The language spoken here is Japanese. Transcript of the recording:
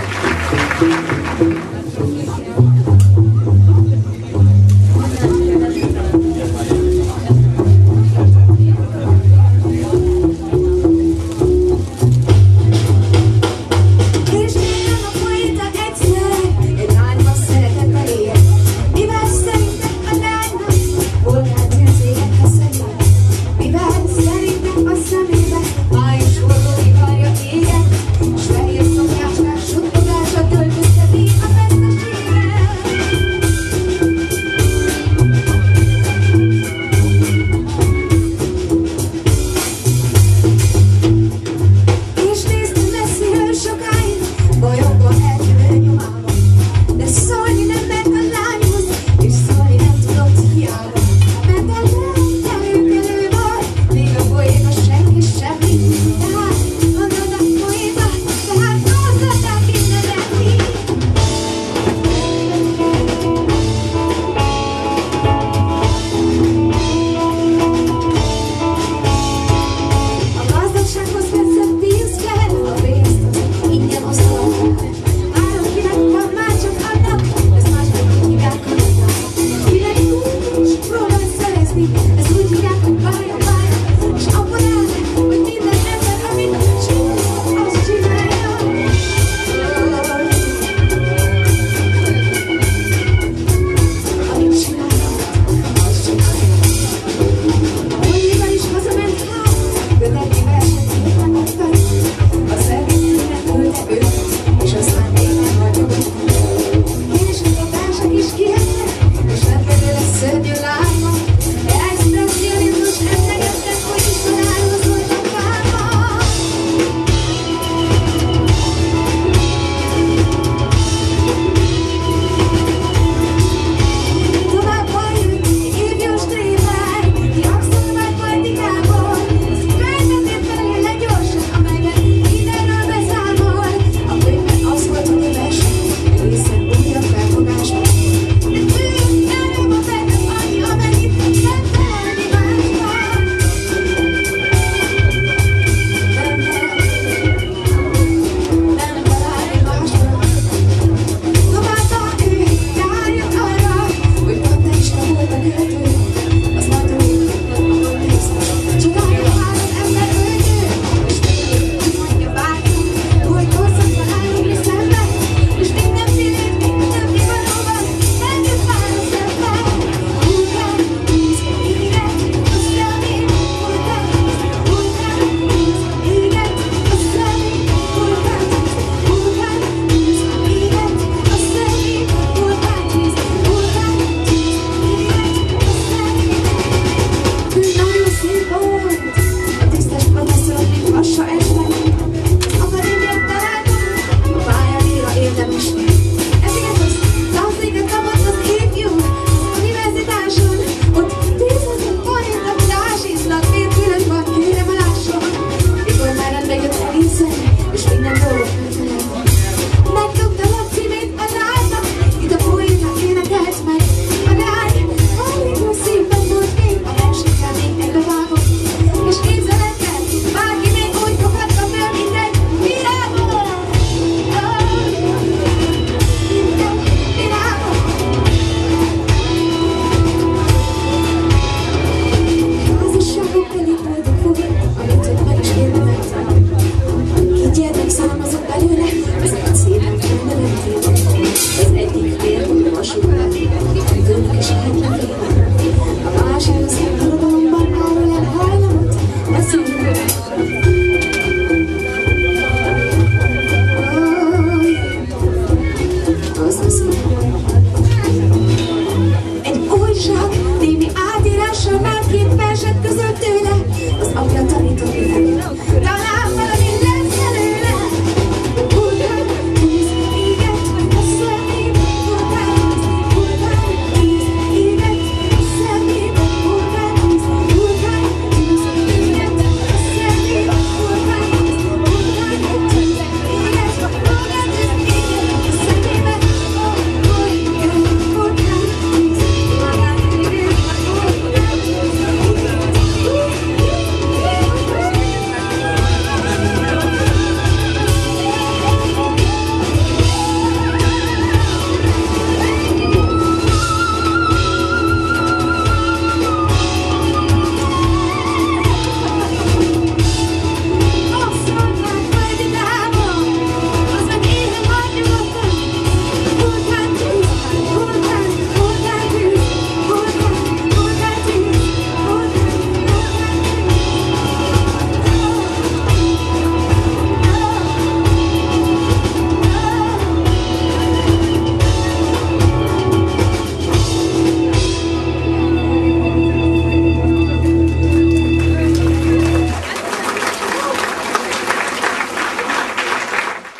フフフフ。